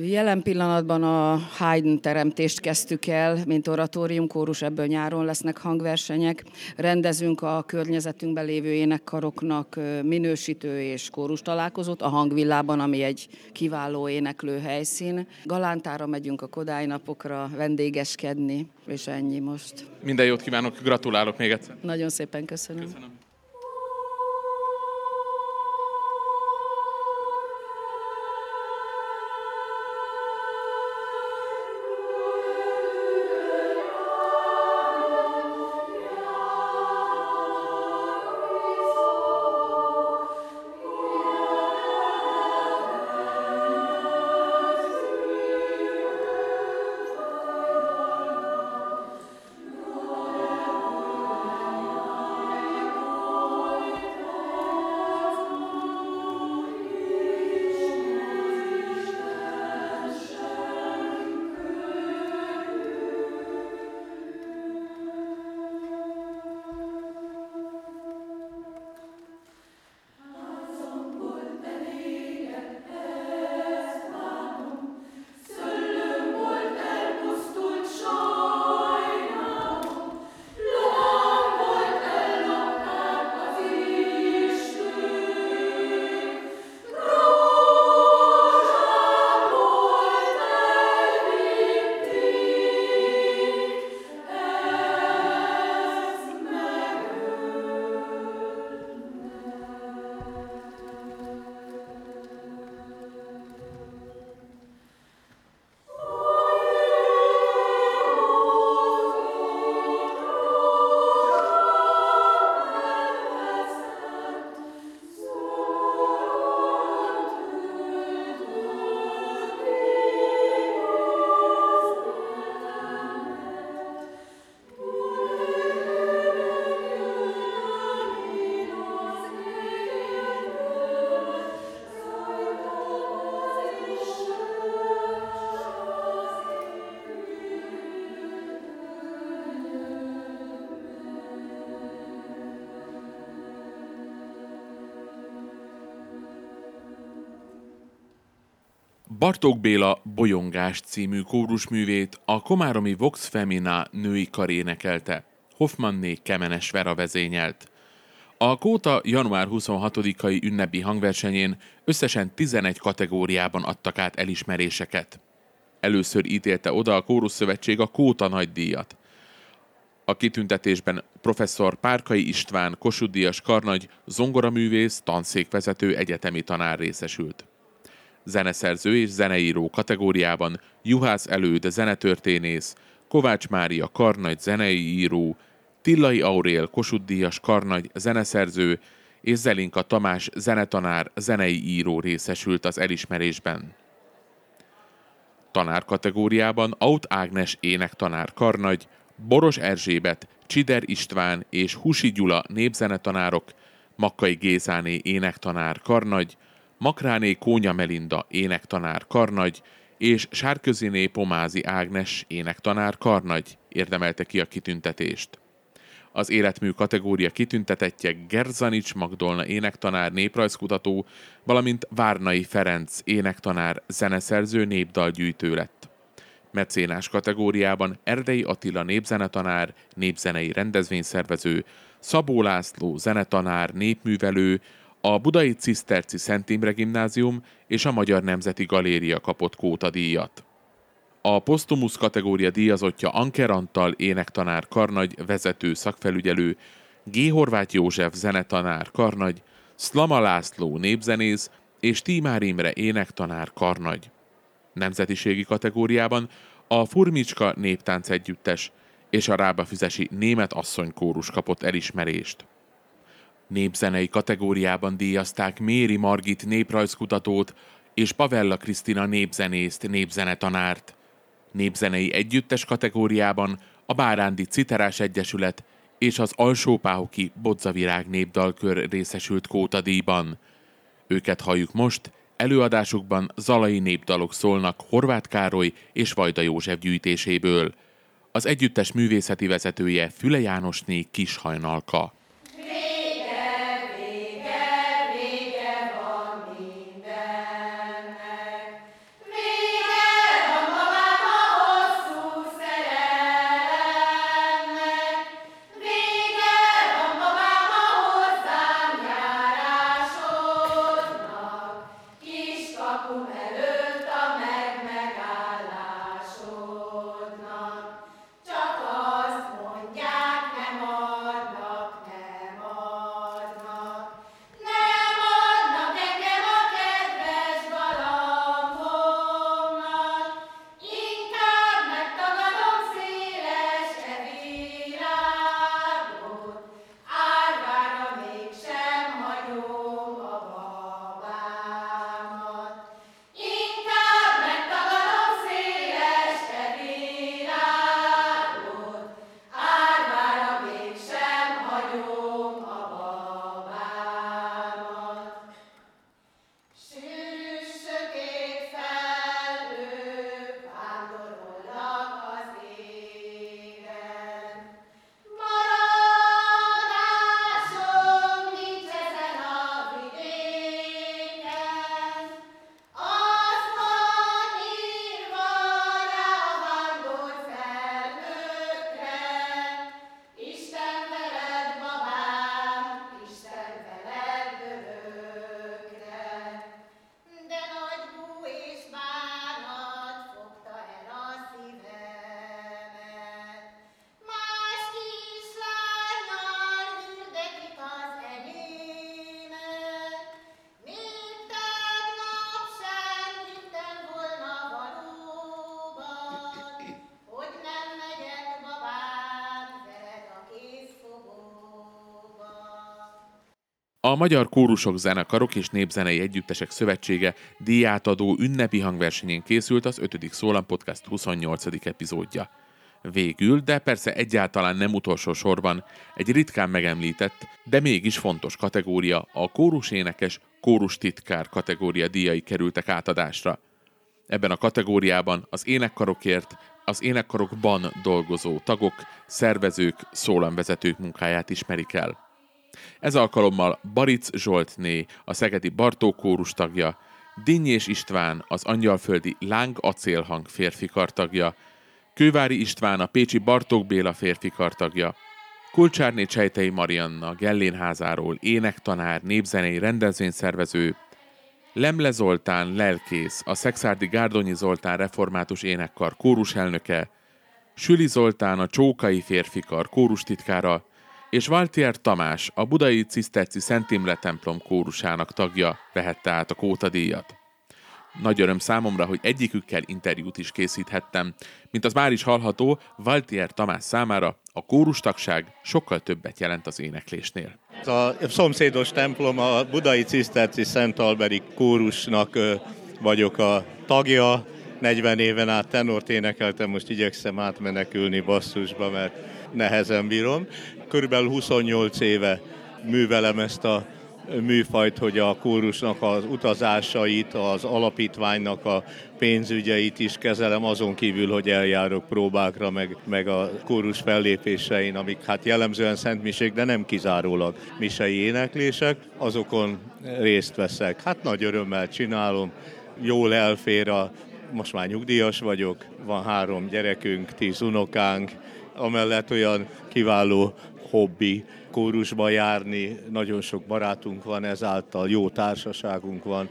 Jelen pillanatban a Haydn teremtést kezdtük el, mint oratóriumkórus, ebből nyáron lesznek hangversenyek. Rendezünk a környezetünkben lévő énekkaroknak minősítő és kórus találkozót a hangvillában, ami egy kiváló éneklő helyszín. Galántára megyünk a Kodály napokra vendégeskedni, és ennyi most. Minden jót kívánok, gratulálok még egyszer. Nagyon szépen köszönöm. köszönöm. Bartók Béla Bolyongás című kórusművét a Komáromi Vox Femina női kar énekelte. Hoffmanné Kemenes Vera vezényelt. A Kóta január 26-ai ünnepi hangversenyén összesen 11 kategóriában adtak át elismeréseket. Először ítélte oda a Kóruszszövetség a Kóta nagydíjat. A kitüntetésben professzor Párkai István, Kossuth Díjas karnagy, zongoraművész, tanszékvezető, egyetemi tanár részesült zeneszerző és zeneíró kategóriában Juhász Előd zenetörténész, Kovács Mária karnagy zenei író, Tillai Aurél Kossuth karnagy zeneszerző és Zelinka Tamás zenetanár zenei író részesült az elismerésben. Tanár kategóriában Aut Ágnes énektanár karnagy, Boros Erzsébet, Csider István és Husi Gyula népzenetanárok, Makkai Gézáné énektanár karnagy, Makráné Kónya Melinda énektanár karnagy, és Sárköziné Pomázi Ágnes énektanár karnagy érdemelte ki a kitüntetést. Az életmű kategória kitüntetettje Gerzanics Magdolna énektanár néprajzkutató, valamint Várnai Ferenc énektanár zeneszerző népdalgyűjtő lett. Mecénás kategóriában Erdei Attila népzenetanár, népzenei rendezvényszervező, Szabó László zenetanár, népművelő, a Budai Ciszterci Szent Imre Gimnázium és a Magyar Nemzeti Galéria kapott Kóta díjat. A posztumusz kategória díjazottja Anker Antal énektanár karnagy, vezető szakfelügyelő, G. Horváth József zenetanár karnagy, Szlama László népzenész és Tímár Imre énektanár karnagy. Nemzetiségi kategóriában a Furmicska néptánc együttes és a Rábafüzesi német asszonykórus kapott elismerést. Népzenei kategóriában díjazták Méri Margit néprajzkutatót és Pavella Krisztina népzenészt, népzenetanárt. Népzenei együttes kategóriában a Bárándi Citerás Egyesület és az Alsópáhoki Bodzavirág népdalkör részesült Kóta díjban. Őket halljuk most, előadásukban zalai népdalok szólnak Horváth Károly és Vajda József gyűjtéséből. Az együttes művészeti vezetője Füle Jánosné Kishajnalka. A Magyar Kórusok Zenekarok és Népzenei Együttesek Szövetsége díjátadó ünnepi hangversenyén készült az 5. Szólam Podcast 28. epizódja. Végül, de persze egyáltalán nem utolsó sorban, egy ritkán megemlített, de mégis fontos kategória, a kórus énekes, kórus titkár kategória díjai kerültek átadásra. Ebben a kategóriában az énekkarokért, az énekkarokban dolgozó tagok, szervezők, szólamvezetők munkáját ismerik el. Ez alkalommal Baric Zsoltné, a Szegedi Bartók kórus tagja, Dinnyés István, az Angyalföldi Láng Acélhang férfi kartagja, Kővári István, a Pécsi Bartók Béla férfi kartagja, Kulcsárné Csejtei Marianna, Gellénházáról, énektanár, népzenei rendezvényszervező, Lemle Zoltán, lelkész, a Szexárdi Gárdonyi Zoltán református énekkar kóruselnöke, Süli Zoltán, a Csókai férfikar kórustitkára, és Valtier Tamás, a budai Ciszterci Szent Imre templom kórusának tagja vehette át a Kóta díjat. Nagy öröm számomra, hogy egyikükkel interjút is készíthettem. Mint az már is hallható, Valtier Tamás számára a kórustagság sokkal többet jelent az éneklésnél. A szomszédos templom a budai Ciszterci Szent Alberi kórusnak vagyok a tagja. 40 éven át tenort énekeltem, most igyekszem átmenekülni basszusba, mert nehezen bírom körülbelül 28 éve művelem ezt a műfajt, hogy a kórusnak az utazásait, az alapítványnak a pénzügyeit is kezelem, azon kívül, hogy eljárok próbákra, meg, meg a kórus fellépésein, amik hát jellemzően szentmisék, de nem kizárólag misei éneklések, azokon részt veszek. Hát nagy örömmel csinálom, jól elfér a most már nyugdíjas vagyok, van három gyerekünk, tíz unokánk, amellett olyan kiváló hobbi kórusba járni, nagyon sok barátunk van ezáltal, jó társaságunk van.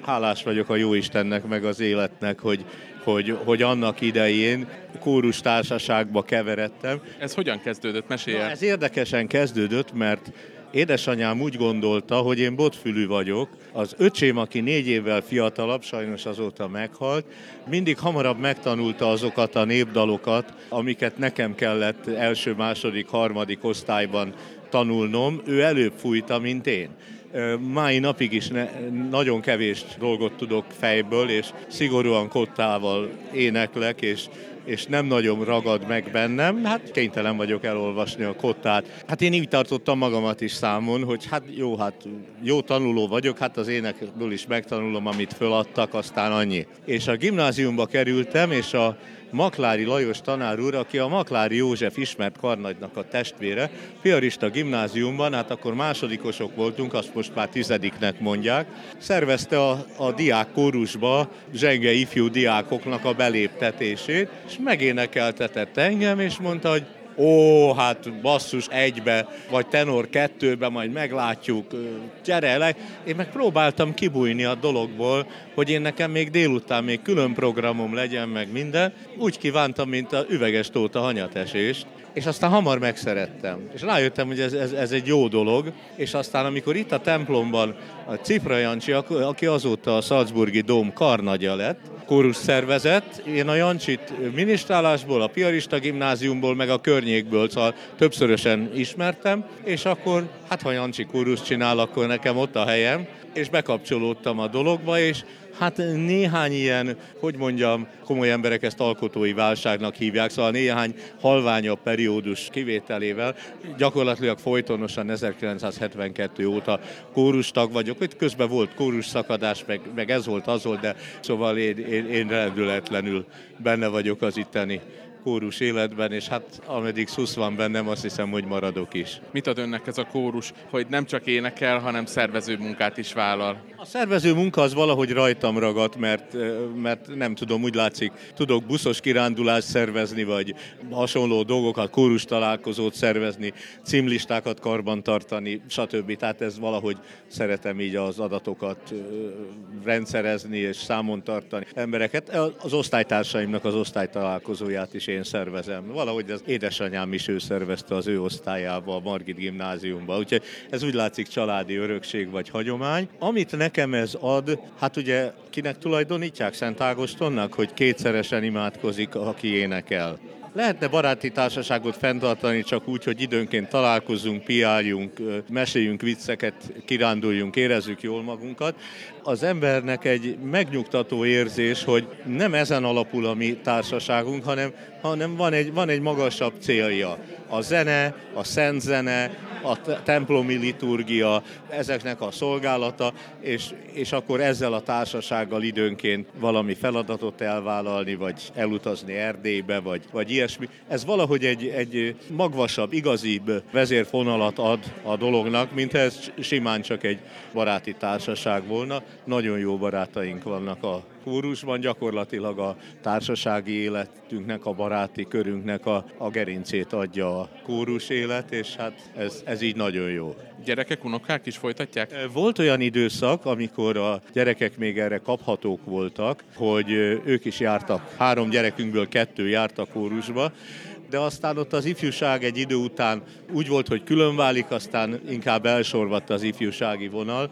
Hálás vagyok a Jóistennek meg az életnek, hogy, hogy, hogy annak idején kórus társaságba keveredtem. Ez hogyan kezdődött? Mesélj Na, ez érdekesen kezdődött, mert Édesanyám úgy gondolta, hogy én botfülű vagyok. Az öcsém, aki négy évvel fiatalabb, sajnos azóta meghalt, mindig hamarabb megtanulta azokat a népdalokat, amiket nekem kellett első, második, harmadik osztályban tanulnom. Ő előbb fújta, mint én mai napig is ne, nagyon kevés dolgot tudok fejből, és szigorúan kottával éneklek, és és nem nagyon ragad meg bennem, hát kénytelen vagyok elolvasni a kottát. Hát én így tartottam magamat is számon, hogy hát jó, hát jó tanuló vagyok, hát az énekből is megtanulom, amit föladtak, aztán annyi. És a gimnáziumba kerültem, és a Maklári Lajos tanár úr, aki a Maklári József ismert karnagynak a testvére, Piarista gimnáziumban, hát akkor másodikosok voltunk, azt most már tizediknek mondják, szervezte a, a diák kórusba zsenge ifjú diákoknak a beléptetését, és megénekeltetett engem, és mondta, hogy ó, hát basszus egybe, vagy tenor kettőbe, majd meglátjuk, gyere le. Én meg próbáltam kibújni a dologból, hogy én nekem még délután még külön programom legyen, meg minden. Úgy kívántam, mint a üveges tóta hanyatesést, és aztán hamar megszerettem. És rájöttem, hogy ez, ez, ez egy jó dolog, és aztán amikor itt a templomban a Cipra Jancsi, aki azóta a Salzburgi Dóm karnagya lett, kórus szervezett. Én a Jancsit minisztrálásból, a Piarista gimnáziumból, meg a környékből, szóval többszörösen ismertem, és akkor hát ha Jancsi kórus csinál, akkor nekem ott a helyem, és bekapcsolódtam a dologba, és Hát néhány ilyen, hogy mondjam, komoly emberek ezt alkotói válságnak hívják, szóval néhány halványabb periódus kivételével gyakorlatilag folytonosan 1972 óta kórustag vagyok. Itt közben volt kórus szakadás, meg, meg ez volt, az volt, de szóval én, én, én rendületlenül benne vagyok az itteni kórus életben, és hát ameddig szusz van bennem, azt hiszem, hogy maradok is. Mit ad önnek ez a kórus, hogy nem csak énekel, hanem szervező munkát is vállal? A szervező munka az valahogy rajtam ragadt, mert, mert nem tudom, úgy látszik, tudok buszos kirándulást szervezni, vagy hasonló dolgokat, kórus találkozót szervezni, címlistákat karbantartani, stb. Tehát ez valahogy szeretem így az adatokat rendszerezni és számon tartani embereket. Az osztálytársaimnak az osztálytalálkozóját is én szervezem. Valahogy az édesanyám is ő szervezte az ő osztályába, a Margit gimnáziumba. Úgyhogy ez úgy látszik családi örökség vagy hagyomány. Amit nekem ez ad, hát ugye kinek tulajdonítják Szent Ágostonnak, hogy kétszeresen imádkozik, aki énekel. Lehetne baráti társaságot fenntartani csak úgy, hogy időnként találkozunk, piáljunk, meséljünk vicceket, kiránduljunk, érezzük jól magunkat. Az embernek egy megnyugtató érzés, hogy nem ezen alapul a mi társaságunk, hanem, hanem van, egy, van egy magasabb célja. A zene, a szent zene, a templomi liturgia, ezeknek a szolgálata, és, és akkor ezzel a társasággal időnként valami feladatot elvállalni, vagy elutazni Erdélybe, vagy, vagy ilyesmi. Ez valahogy egy, egy magvasabb, igazibb vezérfonalat ad a dolognak, mint ez simán csak egy baráti társaság volna. Nagyon jó barátaink vannak a kórusban gyakorlatilag a társasági életünknek, a baráti körünknek a, a gerincét adja a kórus élet, és hát ez, ez így nagyon jó. Gyerekek, unokák is folytatják? Volt olyan időszak, amikor a gyerekek még erre kaphatók voltak, hogy ők is jártak, három gyerekünkből kettő jártak kórusba, de aztán ott az ifjúság egy idő után úgy volt, hogy külön válik, aztán inkább elsorvadt az ifjúsági vonal,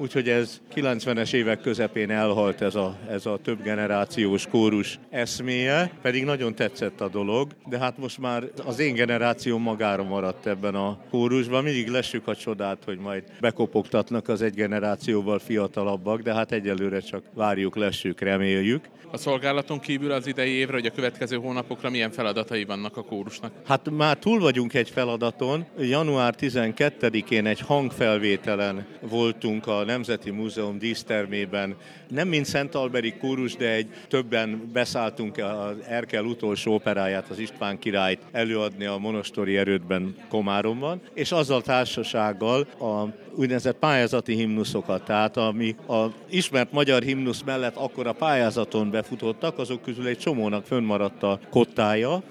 úgyhogy ez 90-es évek közepén elhalt ez a, ez a több generációs kórus eszméje, pedig nagyon tetszett a dolog, de hát most már az én generáció magára maradt ebben a kórusban. Mindig lessük a csodát, hogy majd bekopogtatnak az egy generációval fiatalabbak, de hát egyelőre csak várjuk, lessük, reméljük. A szolgálaton kívül az idei évre, vagy a következő hónapokra milyen feladatai vannak a kórusnak? Hát már túl vagyunk egy feladaton. Január 12-én egy hangfelvételen voltunk a Nemzeti Múzeum dísztermében. Nem mint Szent Alberi kórus, de egy többen beszálltunk az Erkel utolsó operáját, az István királyt előadni a Monostori erődben Komáromban, és azzal társasággal a úgynevezett pályázati himnuszokat, tehát ami a ismert magyar himnusz mellett akkor a pályázaton befutottak, azok közül egy csomónak fönnmaradt a kottája,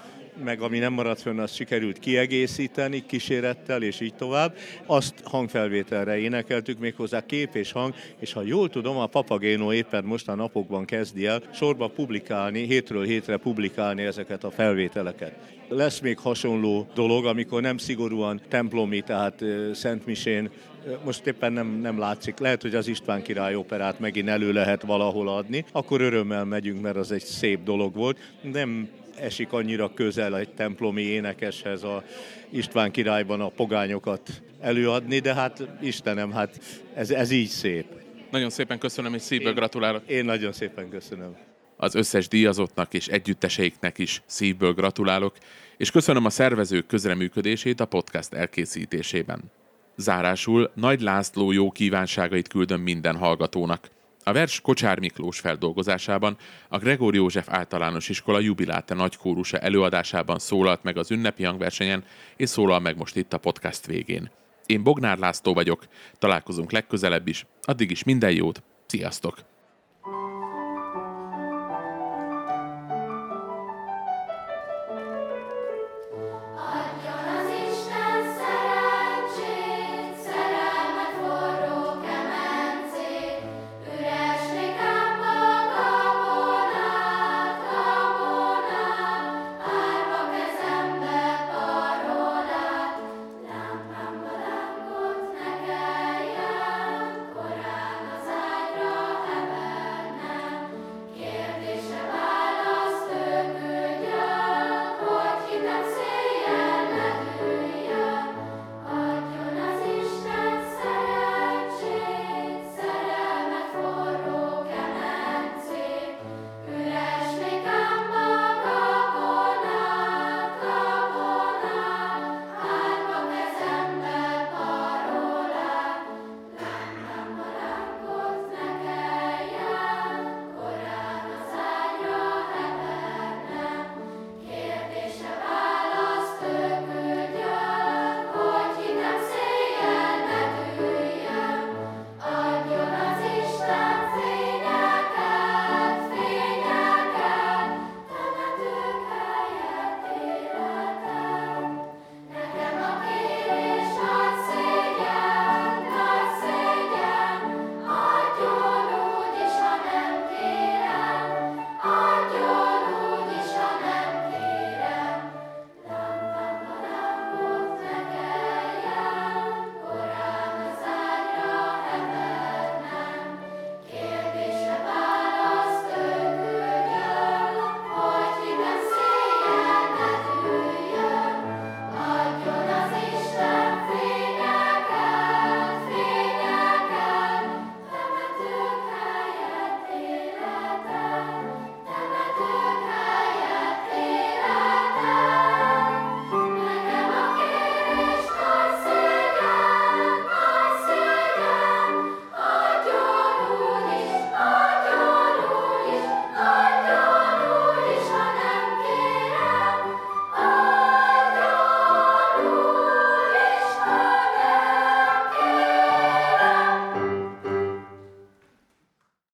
meg ami nem maradt fönn, azt sikerült kiegészíteni kísérettel, és így tovább. Azt hangfelvételre énekeltük, méghozzá kép és hang, és ha jól tudom, a Papagéno éppen most a napokban kezdi el sorba publikálni, hétről hétre publikálni ezeket a felvételeket. Lesz még hasonló dolog, amikor nem szigorúan templomi, tehát Szentmisén most éppen nem, nem látszik. Lehet, hogy az István király operát megint elő lehet valahol adni, akkor örömmel megyünk, mert az egy szép dolog volt. Nem esik annyira közel egy templomi énekeshez a István királyban a pogányokat előadni, de hát Istenem, hát ez, ez így szép. Nagyon szépen köszönöm, és szívből gratulálok. Én nagyon szépen köszönöm. Az összes díjazottnak és együtteseiknek is szívből gratulálok, és köszönöm a szervezők közreműködését a podcast elkészítésében. Zárásul Nagy László jó kívánságait küldöm minden hallgatónak. A vers Kocsár Miklós feldolgozásában a Gregor József általános iskola jubiláta nagykórusa előadásában szólalt meg az ünnepi hangversenyen, és szólal meg most itt a podcast végén. Én Bognár László vagyok, találkozunk legközelebb is, addig is minden jót, sziasztok!